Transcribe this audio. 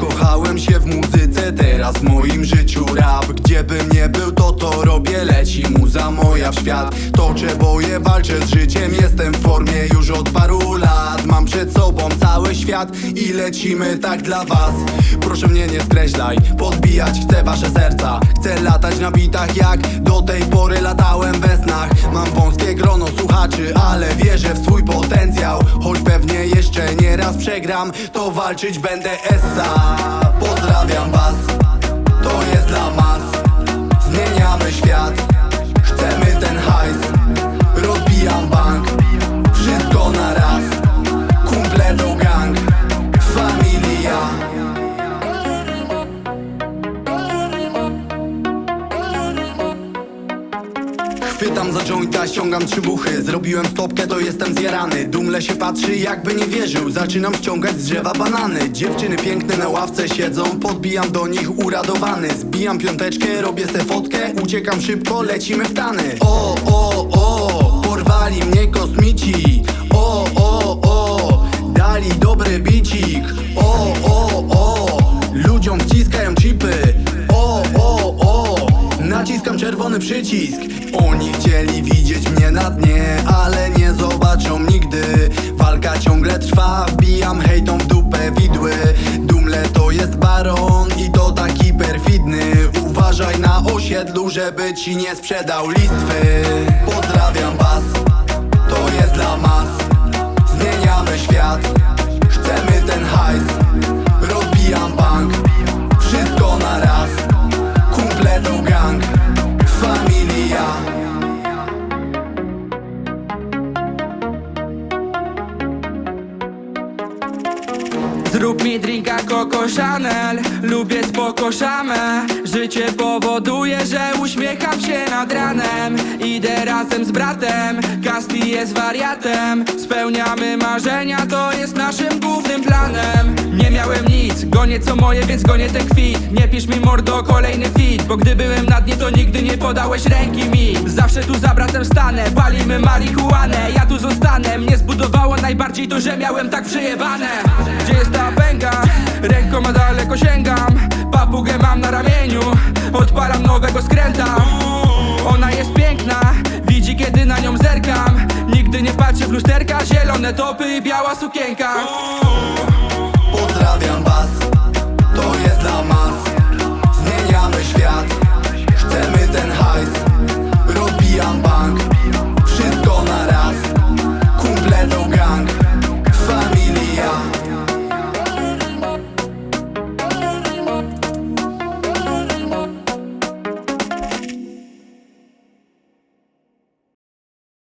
Zakochałem się w muzyce, teraz w moim życiu rap. Gdzie bym nie był, to to robię, leci muza moja w świat. Toczę boje, walczę z życiem, jestem w formie już od paru lat. Mam przed sobą cały świat i lecimy tak dla was. Proszę mnie nie skreślaj, podbijać chcę wasze serca. Chcę latać na bitach jak do tej pory latałem we snach. Mam wąskie grono ale wierzę w swój potencjał. Choć pewnie jeszcze nie raz przegram, to walczyć będę essa Pozdrawiam was, to jest dla mas. Zmieniamy świat, Chwytam za jointa, ściągam trzy buchy. Zrobiłem stopkę, to jestem zjarany. Dumle się patrzy, jakby nie wierzył. Zaczynam ściągać z drzewa banany. Dziewczyny piękne na ławce siedzą. Podbijam do nich uradowany. Zbijam piąteczkę, robię se fotkę. Uciekam szybko, lecimy w tany. O, o, o, czerwony przycisk. Oni chcieli widzieć mnie na dnie Ale nie zobaczą nigdy. Walka ciągle trwa Wbijam hejtom w dupę widły. Dumle to jest baron I to taki perfidny. Uważaj na osiedlu Żeby ci nie sprzedał listwy. Pozdrawiam was To jest dla mas. Zmieniamy świat Chcemy ten hajs Zrób mi drinka Coco Chanel. Lubię spoko szamę. Życie powoduje, że uśmiecham się nad ranem. Idę razem z bratem. Casty jest wariatem. Spełniamy marzenia, to jest naszym głównym planem. Nie miałem nic, gonię co moje, więc gonię ten kwit. Nie pisz mi mordo kolejny fit Bo gdy byłem na dnie, to nigdy nie podałeś ręki mi. Zawsze tu za bratem stanę Palimy marihuanę, ja tu zostanę Mnie zbudowało najbardziej to, że miałem tak przejebane. Gdzie jest ta pęka? Rękoma daleko sięgam. Papugę mam na ramieniu. Odpalam nowego skręta. Ona jest piękna. Widzi kiedy na nią zerkam. Nigdy nie patrzę w lusterka. Zielone topy i biała sukienka